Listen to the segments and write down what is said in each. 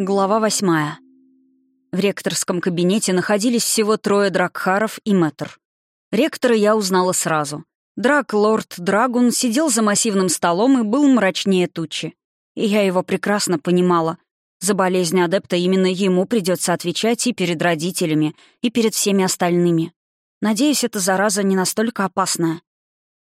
Глава восьмая. В ректорском кабинете находились всего трое дракхаров и мэтр. Ректора я узнала сразу. Драк-лорд Драгун сидел за массивным столом и был мрачнее тучи. И я его прекрасно понимала. За болезнь адепта именно ему придется отвечать и перед родителями, и перед всеми остальными. Надеюсь, эта зараза не настолько опасная.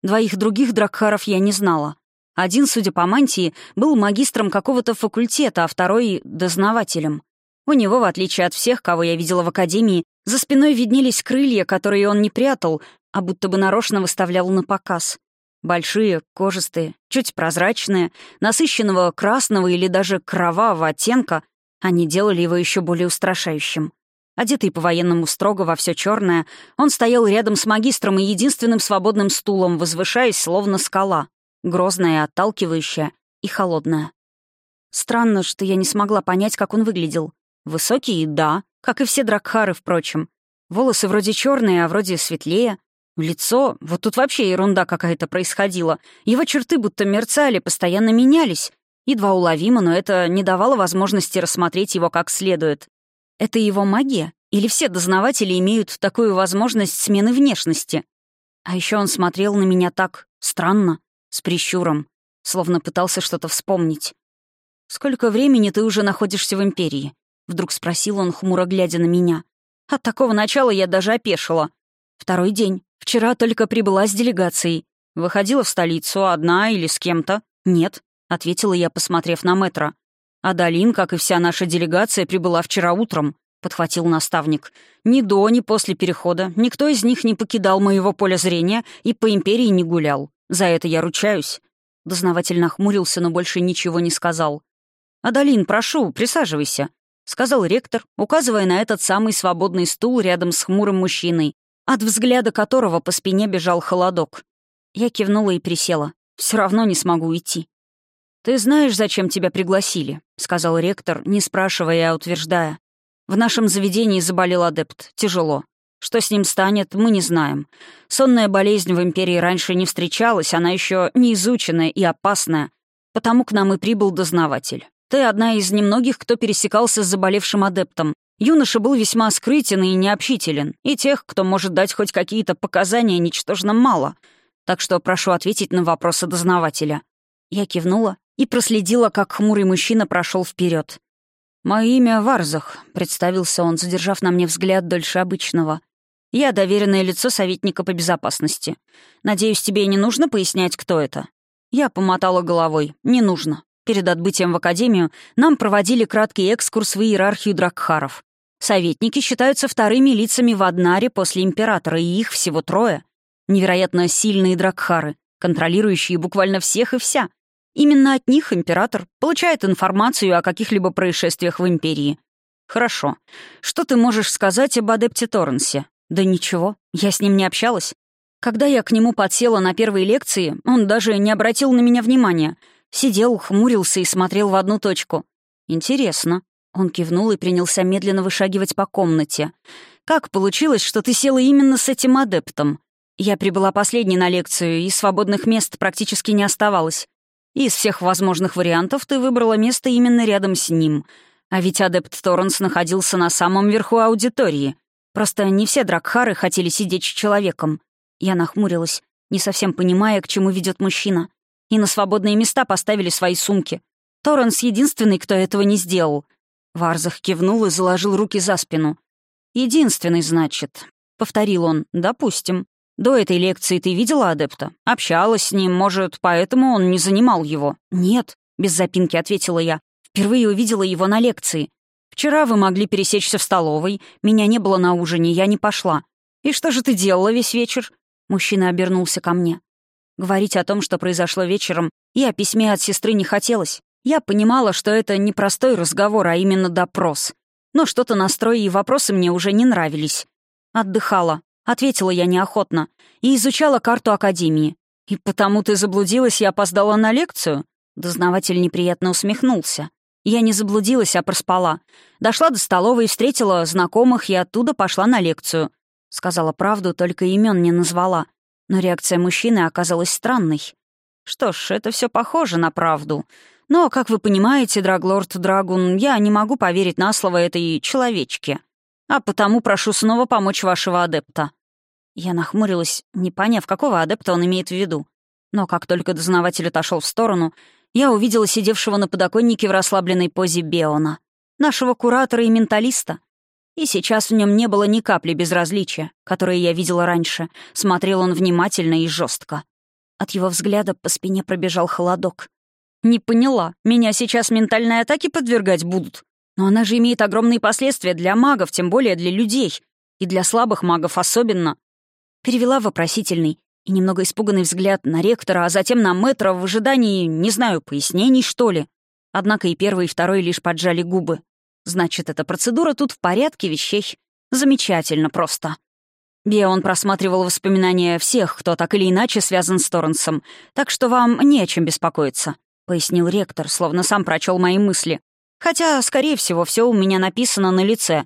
Двоих других дракхаров я не знала. Один, судя по мантии, был магистром какого-то факультета, а второй — дознавателем. У него, в отличие от всех, кого я видела в академии, за спиной виднелись крылья, которые он не прятал, а будто бы нарочно выставлял на показ. Большие, кожистые, чуть прозрачные, насыщенного красного или даже кровавого оттенка, они делали его еще более устрашающим. Одетый по-военному строго во все черное, он стоял рядом с магистром и единственным свободным стулом, возвышаясь, словно скала грозная, отталкивающая и холодная. Странно, что я не смогла понять, как он выглядел. Высокий, да, как и все дракхары, впрочем. Волосы вроде черные, а вроде светлее. Лицо, вот тут вообще ерунда какая-то происходила. Его черты будто мерцали, постоянно менялись. Едва уловимо, но это не давало возможности рассмотреть его как следует. Это его магия? Или все дознаватели имеют такую возможность смены внешности? А еще он смотрел на меня так странно, с прищуром, словно пытался что-то вспомнить. «Сколько времени ты уже находишься в Империи?» — вдруг спросил он, хмуро глядя на меня. От такого начала я даже опешила. Второй день. Вчера только прибыла с делегацией. Выходила в столицу одна или с кем-то? Нет, — ответила я, посмотрев на метро. «Адалин, как и вся наша делегация, прибыла вчера утром», — подхватил наставник. «Ни до, ни после перехода никто из них не покидал моего поля зрения и по империи не гулял. За это я ручаюсь». Дознаватель нахмурился, но больше ничего не сказал. «Адалин, прошу, присаживайся», — сказал ректор, указывая на этот самый свободный стул рядом с хмурым мужчиной, от взгляда которого по спине бежал холодок. Я кивнула и присела. Все равно не смогу идти. «Ты знаешь, зачем тебя пригласили?» — сказал ректор, не спрашивая, а утверждая. «В нашем заведении заболел адепт. Тяжело. Что с ним станет, мы не знаем. Сонная болезнь в Империи раньше не встречалась, она еще не изученная и опасная. Потому к нам и прибыл дознаватель. Ты одна из немногих, кто пересекался с заболевшим адептом. Юноша был весьма скрытен и необщителен, и тех, кто может дать хоть какие-то показания, ничтожно мало. Так что прошу ответить на вопросы дознавателя». Я кивнула и проследила, как хмурый мужчина прошел вперед. «Мое имя Варзах», — представился он, задержав на мне взгляд дольше обычного. Я доверенное лицо советника по безопасности. Надеюсь, тебе не нужно пояснять, кто это?» Я помотала головой. «Не нужно. Перед отбытием в Академию нам проводили краткий экскурс в иерархию Дракхаров. Советники считаются вторыми лицами в Аднаре после Императора, и их всего трое. Невероятно сильные Дракхары, контролирующие буквально всех и вся. Именно от них Император получает информацию о каких-либо происшествиях в Империи. Хорошо. Что ты можешь сказать об адепте Торренсе? Да ничего, я с ним не общалась. Когда я к нему подсела на первой лекции, он даже не обратил на меня внимания. Сидел, хмурился и смотрел в одну точку. «Интересно». Он кивнул и принялся медленно вышагивать по комнате. «Как получилось, что ты села именно с этим адептом?» Я прибыла последней на лекцию, и свободных мест практически не оставалось. Из всех возможных вариантов ты выбрала место именно рядом с ним. А ведь адепт Торренс находился на самом верху аудитории. Просто не все дракхары хотели сидеть с человеком. Я нахмурилась, не совсем понимая, к чему ведет мужчина. И на свободные места поставили свои сумки. Торренс единственный, кто этого не сделал. Варзах кивнул и заложил руки за спину. «Единственный, значит», — повторил он, — «допустим. До этой лекции ты видела адепта? Общалась с ним, может, поэтому он не занимал его?» «Нет», — без запинки ответила я. «Впервые увидела его на лекции. Вчера вы могли пересечься в столовой, меня не было на ужине, я не пошла. И что же ты делала весь вечер?» Мужчина обернулся ко мне. Говорить о том, что произошло вечером, и о письме от сестры не хотелось. Я понимала, что это не простой разговор, а именно допрос. Но что-то настрой и вопросы мне уже не нравились. «Отдыхала», — ответила я неохотно, и изучала карту Академии. «И потому ты заблудилась и опоздала на лекцию?» Дознаватель неприятно усмехнулся. Я не заблудилась, а проспала. Дошла до столовой, встретила знакомых и оттуда пошла на лекцию. Сказала правду, только имен не назвала. Но реакция мужчины оказалась странной. Что ж, это все похоже на правду. Но, как вы понимаете, Драглорд Драгун, я не могу поверить на слово этой человечке. А потому прошу снова помочь вашего адепта». Я нахмурилась, не поняв, какого адепта он имеет в виду. Но как только дознаватель отошел в сторону, я увидела сидевшего на подоконнике в расслабленной позе Беона, нашего куратора и менталиста. И сейчас в нем не было ни капли безразличия, которое я видела раньше. Смотрел он внимательно и жестко. От его взгляда по спине пробежал холодок. «Не поняла. Меня сейчас ментальной атаке подвергать будут? Но она же имеет огромные последствия для магов, тем более для людей. И для слабых магов особенно». Перевела вопросительный и немного испуганный взгляд на ректора, а затем на мэтра в ожидании, не знаю, пояснений, что ли. Однако и первый, и второй лишь поджали губы. Значит, эта процедура тут в порядке вещей. Замечательно просто. Бион просматривал воспоминания всех, кто так или иначе связан с Торренсом, так что вам не о чем беспокоиться», — пояснил ректор, словно сам прочел мои мысли. «Хотя, скорее всего, все у меня написано на лице.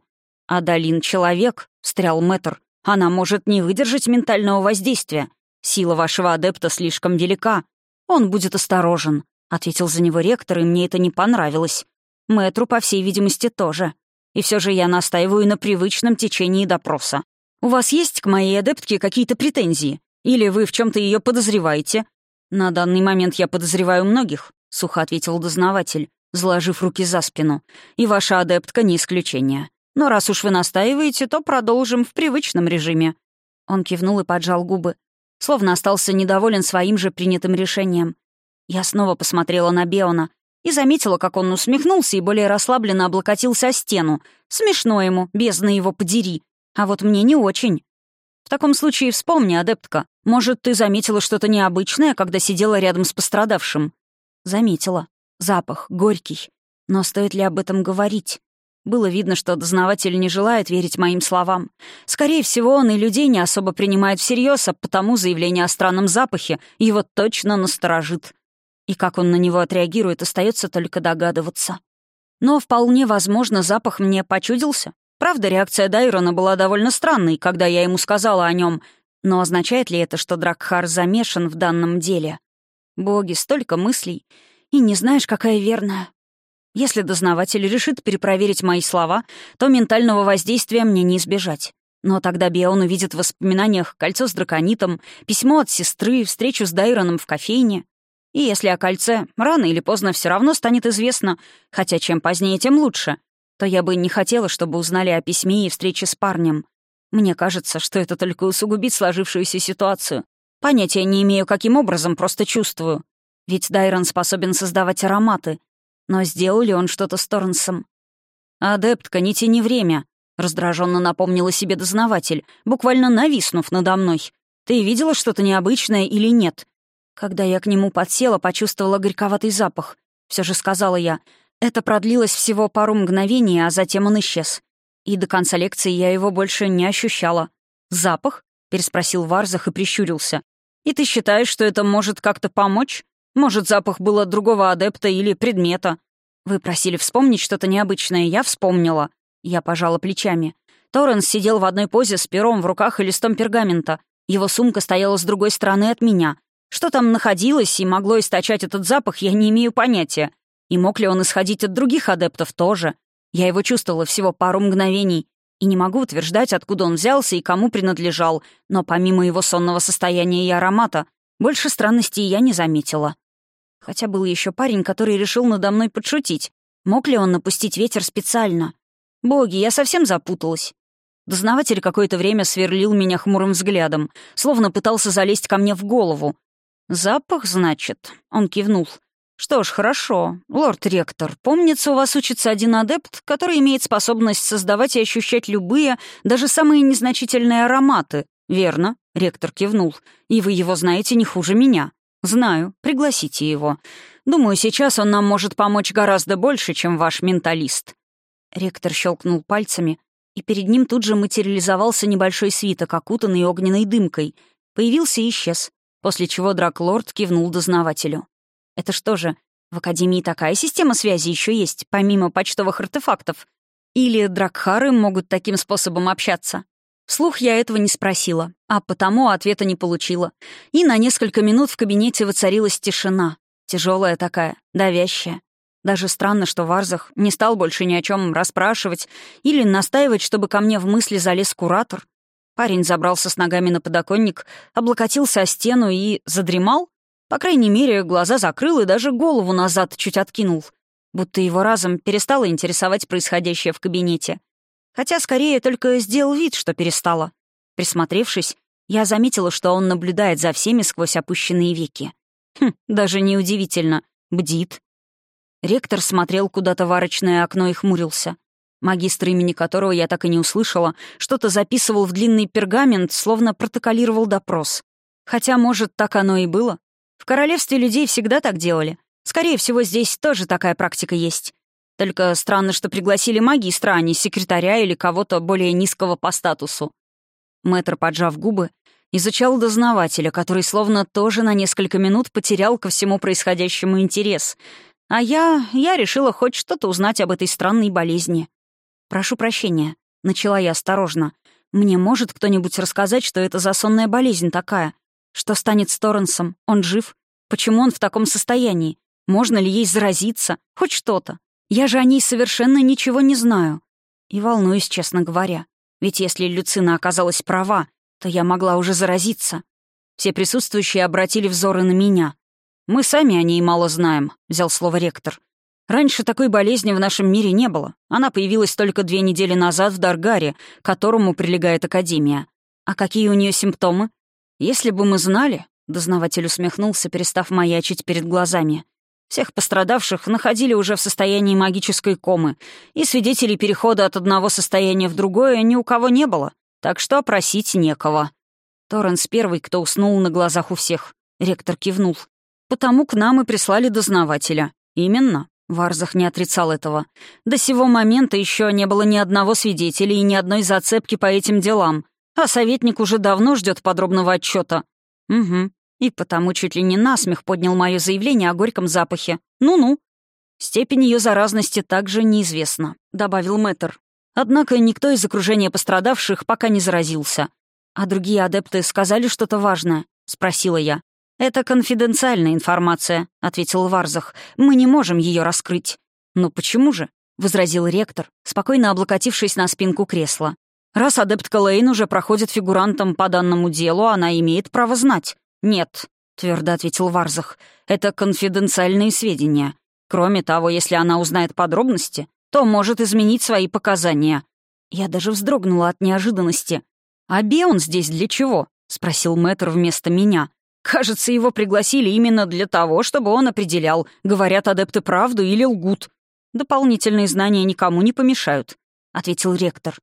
«Адалин — человек», — встрял мэтр. «Она может не выдержать ментального воздействия. Сила вашего адепта слишком велика. Он будет осторожен», — ответил за него ректор, и мне это не понравилось. Мэтру, по всей видимости, тоже. И все же я настаиваю на привычном течении допроса. У вас есть к моей адептке какие-то претензии? Или вы в чем то ее подозреваете? На данный момент я подозреваю многих, — сухо ответил дознаватель, заложив руки за спину. И ваша адептка не исключение. Но раз уж вы настаиваете, то продолжим в привычном режиме. Он кивнул и поджал губы, словно остался недоволен своим же принятым решением. Я снова посмотрела на Беона, и заметила, как он усмехнулся и более расслабленно облокотился о стену. Смешно ему, бездна его подери. А вот мне не очень. В таком случае вспомни, адептка. Может, ты заметила что-то необычное, когда сидела рядом с пострадавшим? Заметила. Запах, горький. Но стоит ли об этом говорить? Было видно, что дознаватель не желает верить моим словам. Скорее всего, он и людей не особо принимает всерьез, а потому заявление о странном запахе его точно насторожит. И как он на него отреагирует, остается только догадываться. Но вполне возможно, запах мне почудился. Правда, реакция Дайрона была довольно странной, когда я ему сказала о нем. Но означает ли это, что Дракхар замешан в данном деле? Боги, столько мыслей. И не знаешь, какая верная. Если дознаватель решит перепроверить мои слова, то ментального воздействия мне не избежать. Но тогда Бион увидит в воспоминаниях кольцо с драконитом, письмо от сестры, встречу с Дайроном в кофейне. И если о кольце рано или поздно все равно станет известно, хотя чем позднее, тем лучше, то я бы не хотела, чтобы узнали о письме и встрече с парнем. Мне кажется, что это только усугубит сложившуюся ситуацию. Понятия не имею, каким образом, просто чувствую. Ведь Дайрон способен создавать ароматы. Но сделал ли он что-то с Торнсом? «Адептка, не тяни время», — раздраженно напомнила себе дознаватель, буквально нависнув надо мной. «Ты видела что-то необычное или нет? Когда я к нему подсела, почувствовала горьковатый запах. Все же сказала я. Это продлилось всего пару мгновений, а затем он исчез. И до конца лекции я его больше не ощущала. «Запах?» — переспросил Варзах и прищурился. «И ты считаешь, что это может как-то помочь? Может, запах был от другого адепта или предмета?» «Вы просили вспомнить что-то необычное, я вспомнила». Я пожала плечами. Торренс сидел в одной позе с пером в руках и листом пергамента. Его сумка стояла с другой стороны от меня. Что там находилось и могло источать этот запах, я не имею понятия. И мог ли он исходить от других адептов тоже? Я его чувствовала всего пару мгновений. И не могу утверждать, откуда он взялся и кому принадлежал, но помимо его сонного состояния и аромата, больше странностей я не заметила. Хотя был еще парень, который решил надо мной подшутить. Мог ли он напустить ветер специально? Боги, я совсем запуталась. Дознаватель какое-то время сверлил меня хмурым взглядом, словно пытался залезть ко мне в голову, «Запах, значит?» — он кивнул. «Что ж, хорошо. Лорд-ректор, помнится, у вас учится один адепт, который имеет способность создавать и ощущать любые, даже самые незначительные ароматы. Верно?» — ректор кивнул. «И вы его знаете не хуже меня». «Знаю. Пригласите его. Думаю, сейчас он нам может помочь гораздо больше, чем ваш менталист». Ректор щелкнул пальцами, и перед ним тут же материализовался небольшой свиток, окутанный огненной дымкой. Появился и исчез после чего Драклорд кивнул дознавателю. «Это что же, в Академии такая система связи еще есть, помимо почтовых артефактов? Или Дракхары могут таким способом общаться?» Вслух я этого не спросила, а потому ответа не получила. И на несколько минут в кабинете воцарилась тишина. Тяжелая такая, давящая. Даже странно, что Варзах не стал больше ни о чем расспрашивать или настаивать, чтобы ко мне в мысли залез куратор. Парень забрался с ногами на подоконник, облокотился о стену и задремал. По крайней мере, глаза закрыл и даже голову назад чуть откинул. Будто его разом перестало интересовать происходящее в кабинете. Хотя скорее только сделал вид, что перестало. Присмотревшись, я заметила, что он наблюдает за всеми сквозь опущенные веки. Хм, даже неудивительно. Бдит. Ректор смотрел куда-то в арочное окно и хмурился. Магистр, имени которого я так и не услышала, что-то записывал в длинный пергамент, словно протоколировал допрос. Хотя, может, так оно и было. В королевстве людей всегда так делали. Скорее всего, здесь тоже такая практика есть. Только странно, что пригласили магистра, а не секретаря или кого-то более низкого по статусу. Мэтр, поджав губы, изучал дознавателя, который словно тоже на несколько минут потерял ко всему происходящему интерес. А я... я решила хоть что-то узнать об этой странной болезни. «Прошу прощения», — начала я осторожно. «Мне может кто-нибудь рассказать, что это за сонная болезнь такая? Что станет с Торренсом? Он жив? Почему он в таком состоянии? Можно ли ей заразиться? Хоть что-то. Я же о ней совершенно ничего не знаю. И волнуюсь, честно говоря. Ведь если Люцина оказалась права, то я могла уже заразиться. Все присутствующие обратили взоры на меня. «Мы сами о ней мало знаем», — взял слово ректор. Раньше такой болезни в нашем мире не было. Она появилась только две недели назад в Даргаре, к которому прилегает Академия. А какие у нее симптомы? Если бы мы знали, дознаватель усмехнулся, перестав маячить перед глазами. Всех пострадавших находили уже в состоянии магической комы, и свидетелей перехода от одного состояния в другое ни у кого не было, так что опросить некого. Торренс первый, кто уснул на глазах у всех. Ректор кивнул. Потому к нам и прислали дознавателя. Именно. Варзах не отрицал этого. До сего момента еще не было ни одного свидетеля и ни одной зацепки по этим делам, а советник уже давно ждет подробного отчета. Угу. И потому чуть ли не насмех поднял мое заявление о горьком запахе. Ну-ну. Степень ее заразности также неизвестна, добавил Мэтр. Однако никто из окружения пострадавших пока не заразился. А другие адепты сказали что-то важное, спросила я. «Это конфиденциальная информация», — ответил Варзах. «Мы не можем ее раскрыть». «Но почему же?» — возразил ректор, спокойно облокотившись на спинку кресла. «Раз адептка Лейн уже проходит фигурантом по данному делу, она имеет право знать». «Нет», — твердо ответил Варзах. «Это конфиденциальные сведения. Кроме того, если она узнает подробности, то может изменить свои показания». Я даже вздрогнула от неожиданности. «А Беон здесь для чего?» — спросил мэтр вместо меня. Кажется, его пригласили именно для того, чтобы он определял, говорят адепты правду или лгут. Дополнительные знания никому не помешают», — ответил ректор.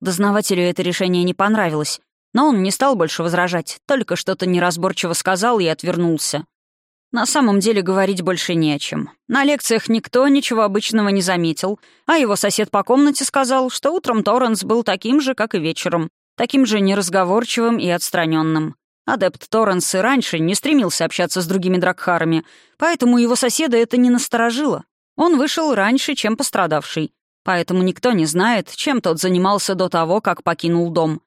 Дознавателю это решение не понравилось, но он не стал больше возражать, только что-то неразборчиво сказал и отвернулся. На самом деле говорить больше не о чем. На лекциях никто ничего обычного не заметил, а его сосед по комнате сказал, что утром Торренс был таким же, как и вечером, таким же неразговорчивым и отстраненным. Адепт Торренс и раньше не стремился общаться с другими дракхарами, поэтому его соседа это не насторожило. Он вышел раньше, чем пострадавший, поэтому никто не знает, чем тот занимался до того, как покинул дом.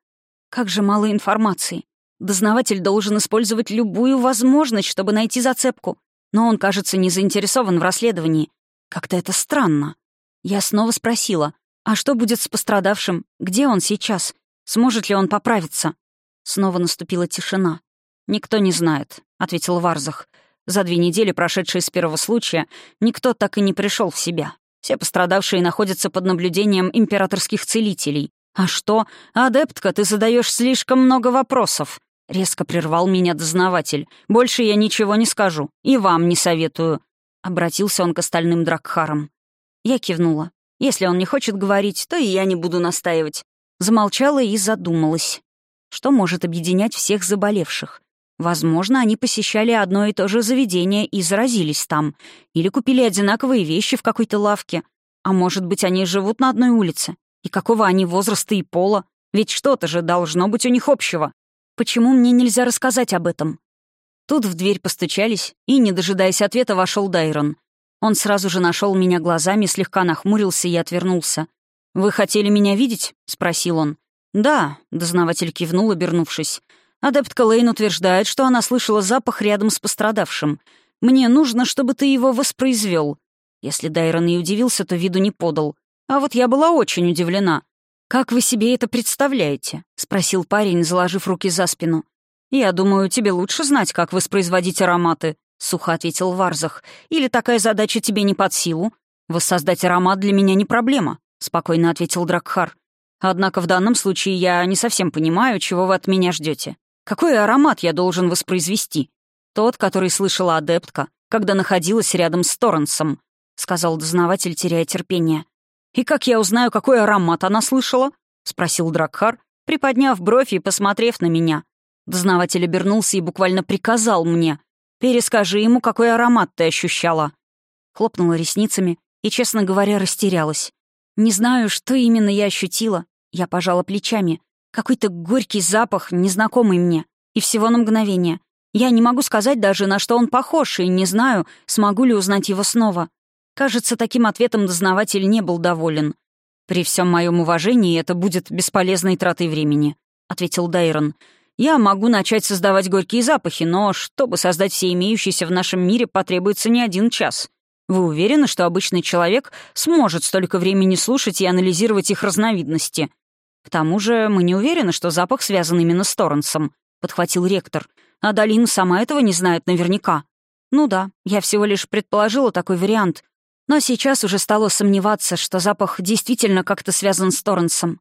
Как же мало информации. Дознаватель должен использовать любую возможность, чтобы найти зацепку. Но он, кажется, не заинтересован в расследовании. Как-то это странно. Я снова спросила, а что будет с пострадавшим? Где он сейчас? Сможет ли он поправиться? Снова наступила тишина. «Никто не знает», — ответил Варзах. «За две недели, прошедшие с первого случая, никто так и не пришел в себя. Все пострадавшие находятся под наблюдением императорских целителей. А что? Адептка, ты задаешь слишком много вопросов». Резко прервал меня дознаватель. «Больше я ничего не скажу. И вам не советую». Обратился он к остальным дракхарам. Я кивнула. Если он не хочет говорить, то и я не буду настаивать. Замолчала и задумалась. Что может объединять всех заболевших? Возможно, они посещали одно и то же заведение и заразились там. Или купили одинаковые вещи в какой-то лавке. А может быть, они живут на одной улице. И какого они возраста и пола? Ведь что-то же должно быть у них общего. Почему мне нельзя рассказать об этом? Тут в дверь постучались, и, не дожидаясь ответа, вошел Дайрон. Он сразу же нашел меня глазами, слегка нахмурился и отвернулся. «Вы хотели меня видеть?» — спросил он. «Да», — дознаватель кивнул, обернувшись. Адептка Лейн утверждает, что она слышала запах рядом с пострадавшим. Мне нужно, чтобы ты его воспроизвел. Если Дайрон и удивился, то виду не подал. А вот я была очень удивлена. «Как вы себе это представляете?» — спросил парень, заложив руки за спину. «Я думаю, тебе лучше знать, как воспроизводить ароматы», — сухо ответил Варзах. «Или такая задача тебе не под силу? Воссоздать аромат для меня не проблема», — спокойно ответил Дракхар. «Однако в данном случае я не совсем понимаю, чего вы от меня ждете. Какой аромат я должен воспроизвести? Тот, который слышала адептка, когда находилась рядом с Торренсом», — сказал дознаватель, теряя терпение. «И как я узнаю, какой аромат она слышала?» — спросил Дракхар, приподняв бровь и посмотрев на меня. Дознаватель обернулся и буквально приказал мне. «Перескажи ему, какой аромат ты ощущала». Хлопнула ресницами и, честно говоря, растерялась. Не знаю, что именно я ощутила. Я пожала плечами. Какой-то горький запах, незнакомый мне. И всего на мгновение. Я не могу сказать даже, на что он похож, и не знаю, смогу ли узнать его снова. Кажется, таким ответом дознаватель не был доволен. «При всем моем уважении это будет бесполезной тратой времени», — ответил Дайрон. «Я могу начать создавать горькие запахи, но чтобы создать все имеющиеся в нашем мире, потребуется не один час. Вы уверены, что обычный человек сможет столько времени слушать и анализировать их разновидности? К тому же мы не уверены, что запах связан именно с Торренсом», — подхватил ректор. «А Долин сама этого не знает наверняка». «Ну да, я всего лишь предположила такой вариант, но сейчас уже стало сомневаться, что запах действительно как-то связан с Торренсом.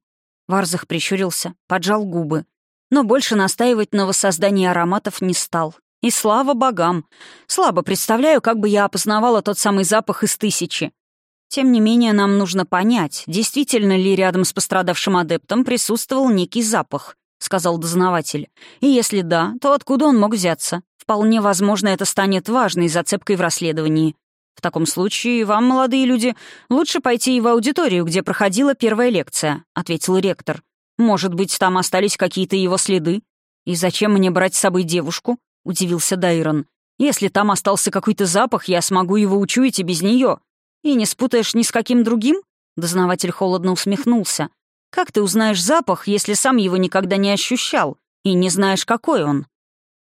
Варзах прищурился, поджал губы. Но больше настаивать на воссоздании ароматов не стал. И слава богам! Слабо представляю, как бы я опознавала тот самый запах из тысячи. Тем не менее, нам нужно понять, действительно ли рядом с пострадавшим адептом присутствовал некий запах, — сказал дознаватель. И если да, то откуда он мог взяться? Вполне возможно, это станет важной зацепкой в расследовании. В таком случае вам, молодые люди, лучше пойти в аудиторию, где проходила первая лекция», — ответил ректор. «Может быть, там остались какие-то его следы? И зачем мне брать с собой девушку?» — удивился Дайрон. «Если там остался какой-то запах, я смогу его учуять и без нее. И не спутаешь ни с каким другим?» Дознаватель холодно усмехнулся. «Как ты узнаешь запах, если сам его никогда не ощущал и не знаешь, какой он?»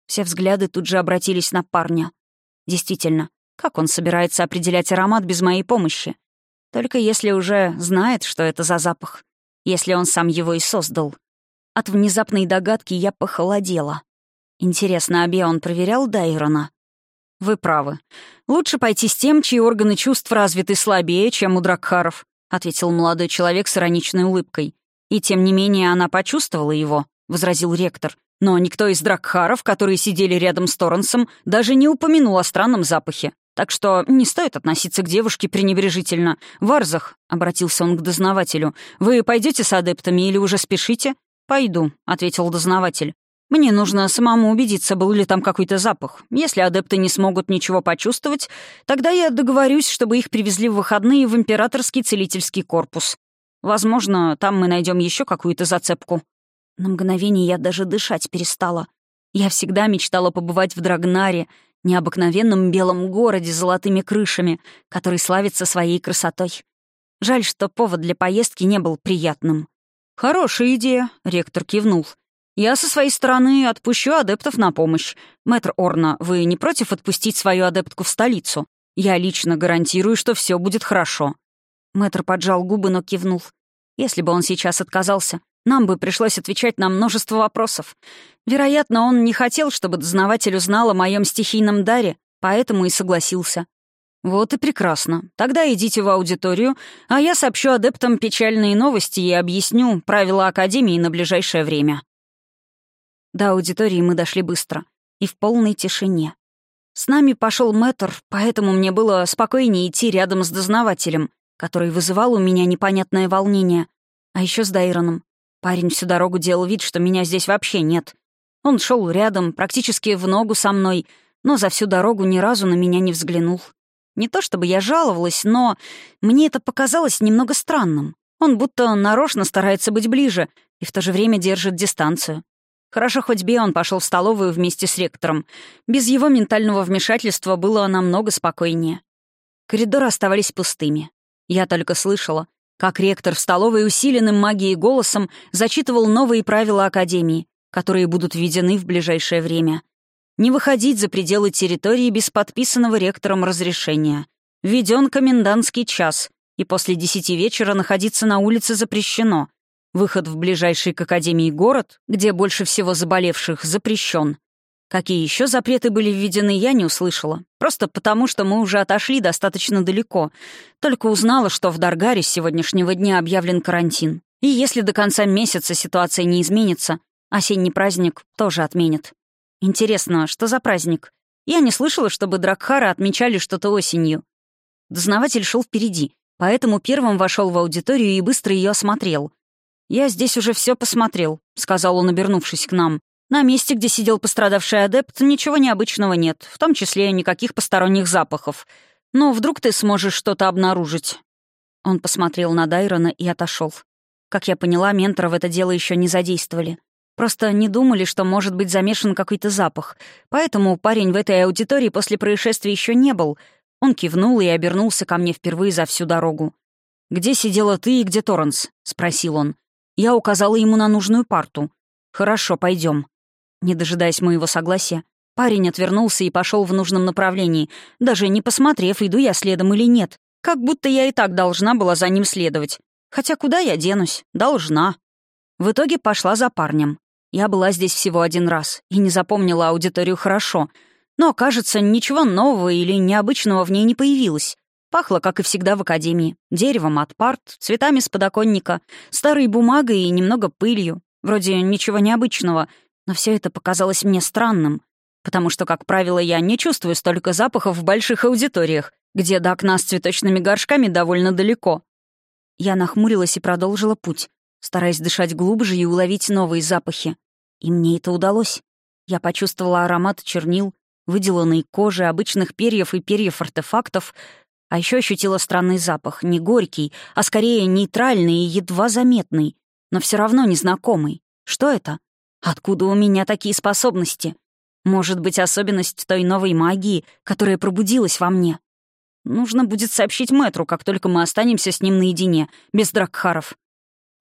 Все взгляды тут же обратились на парня. Действительно, как он собирается определять аромат без моей помощи? Только если уже знает, что это за запах. Если он сам его и создал. От внезапной догадки я похолодела. Интересно, Абе он проверял Дайрона? «Вы правы. Лучше пойти с тем, чьи органы чувств развиты слабее, чем у Дракхаров», — ответил молодой человек с ироничной улыбкой. «И тем не менее она почувствовала его», — возразил ректор. «Но никто из Дракхаров, которые сидели рядом с Торренсом, даже не упомянул о странном запахе. Так что не стоит относиться к девушке пренебрежительно. «Варзах», — обратился он к дознавателю, — «вы пойдете с адептами или уже спешите?» «Пойду», — ответил дознаватель. «Мне нужно самому убедиться, был ли там какой-то запах. Если адепты не смогут ничего почувствовать, тогда я договорюсь, чтобы их привезли в выходные в императорский целительский корпус. Возможно, там мы найдем еще какую-то зацепку». На мгновение я даже дышать перестала. Я всегда мечтала побывать в Драгнаре, необыкновенном белом городе с золотыми крышами, который славится своей красотой. Жаль, что повод для поездки не был приятным. «Хорошая идея», — ректор кивнул. «Я со своей стороны отпущу адептов на помощь. Мэтр Орна, вы не против отпустить свою адептку в столицу? Я лично гарантирую, что все будет хорошо». Мэтр поджал губы, но кивнул. Если бы он сейчас отказался, нам бы пришлось отвечать на множество вопросов. Вероятно, он не хотел, чтобы дознаватель узнал о моем стихийном даре, поэтому и согласился. Вот и прекрасно. Тогда идите в аудиторию, а я сообщу адептам печальные новости и объясню правила Академии на ближайшее время. До аудитории мы дошли быстро и в полной тишине. С нами пошел мэтр, поэтому мне было спокойнее идти рядом с дознавателем, который вызывал у меня непонятное волнение, а еще с Дайроном. Парень всю дорогу делал вид, что меня здесь вообще нет. Он шел рядом, практически в ногу со мной, но за всю дорогу ни разу на меня не взглянул. Не то чтобы я жаловалась, но мне это показалось немного странным. Он будто нарочно старается быть ближе и в то же время держит дистанцию. Хорошо, хоть Бе он пошел в столовую вместе с ректором. Без его ментального вмешательства было намного спокойнее. Коридоры оставались пустыми. Я только слышала, как ректор в столовой усиленным магией голосом зачитывал новые правила Академии, которые будут введены в ближайшее время. Не выходить за пределы территории без подписанного ректором разрешения. Введен комендантский час, и после десяти вечера находиться на улице запрещено. Выход в ближайший к Академии город, где больше всего заболевших, запрещен. Какие еще запреты были введены, я не услышала. Просто потому, что мы уже отошли достаточно далеко. Только узнала, что в Даргаре с сегодняшнего дня объявлен карантин. И если до конца месяца ситуация не изменится, осенний праздник тоже отменят. Интересно, что за праздник? Я не слышала, чтобы Дракхара отмечали что-то осенью. Дознаватель шел впереди, поэтому первым вошел в аудиторию и быстро ее осмотрел. «Я здесь уже все посмотрел», — сказал он, обернувшись к нам. На месте, где сидел пострадавший адепт, ничего необычного нет, в том числе никаких посторонних запахов. Но вдруг ты сможешь что-то обнаружить?» Он посмотрел на Дайрона и отошел. Как я поняла, ментора в это дело еще не задействовали. Просто не думали, что может быть замешан какой-то запах. Поэтому парень в этой аудитории после происшествия еще не был. Он кивнул и обернулся ко мне впервые за всю дорогу. «Где сидела ты и где Торренс?» — спросил он. Я указала ему на нужную парту. «Хорошо, пойдем. Не дожидаясь моего согласия, парень отвернулся и пошел в нужном направлении, даже не посмотрев, иду я следом или нет. Как будто я и так должна была за ним следовать. Хотя куда я денусь? Должна. В итоге пошла за парнем. Я была здесь всего один раз и не запомнила аудиторию хорошо. Но, кажется, ничего нового или необычного в ней не появилось. Пахло, как и всегда в академии. Деревом от парт, цветами с подоконника, старой бумагой и немного пылью. Вроде ничего необычного — но все это показалось мне странным, потому что, как правило, я не чувствую столько запахов в больших аудиториях, где до окна с цветочными горшками довольно далеко. Я нахмурилась и продолжила путь, стараясь дышать глубже и уловить новые запахи. И мне это удалось. Я почувствовала аромат чернил, выделанной кожи, обычных перьев и перьев артефактов, а еще ощутила странный запах, не горький, а скорее нейтральный и едва заметный, но все равно незнакомый. Что это? Откуда у меня такие способности? Может быть, особенность той новой магии, которая пробудилась во мне? Нужно будет сообщить Мэтру, как только мы останемся с ним наедине, без Дракхаров.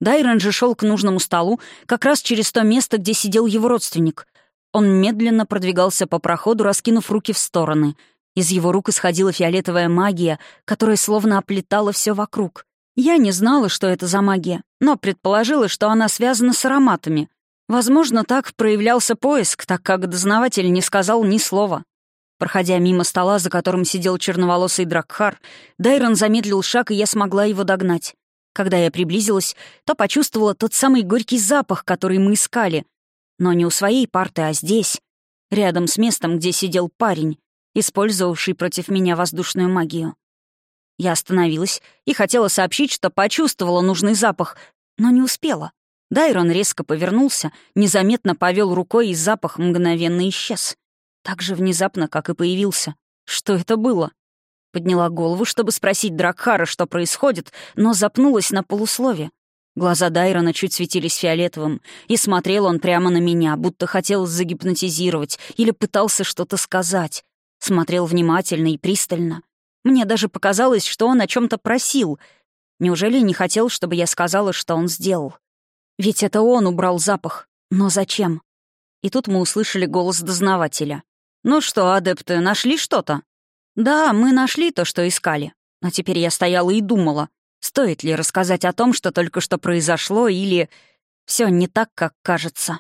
Дайрон же шел к нужному столу, как раз через то место, где сидел его родственник. Он медленно продвигался по проходу, раскинув руки в стороны. Из его рук исходила фиолетовая магия, которая словно оплетала все вокруг. Я не знала, что это за магия, но предположила, что она связана с ароматами. Возможно, так проявлялся поиск, так как дознаватель не сказал ни слова. Проходя мимо стола, за которым сидел черноволосый Дракхар, Дайрон замедлил шаг, и я смогла его догнать. Когда я приблизилась, то почувствовала тот самый горький запах, который мы искали. Но не у своей парты, а здесь, рядом с местом, где сидел парень, использовавший против меня воздушную магию. Я остановилась и хотела сообщить, что почувствовала нужный запах, но не успела. Дайрон резко повернулся, незаметно повел рукой, и запах мгновенно исчез. Так же внезапно, как и появился. Что это было? Подняла голову, чтобы спросить Дракхара, что происходит, но запнулась на полуслове. Глаза Дайрона чуть светились фиолетовым, и смотрел он прямо на меня, будто хотел загипнотизировать или пытался что-то сказать. Смотрел внимательно и пристально. Мне даже показалось, что он о чем то просил. Неужели не хотел, чтобы я сказала, что он сделал? Ведь это он убрал запах. Но зачем? И тут мы услышали голос дознавателя. «Ну что, адепты, нашли что-то?» «Да, мы нашли то, что искали. Но теперь я стояла и думала, стоит ли рассказать о том, что только что произошло, или все не так, как кажется».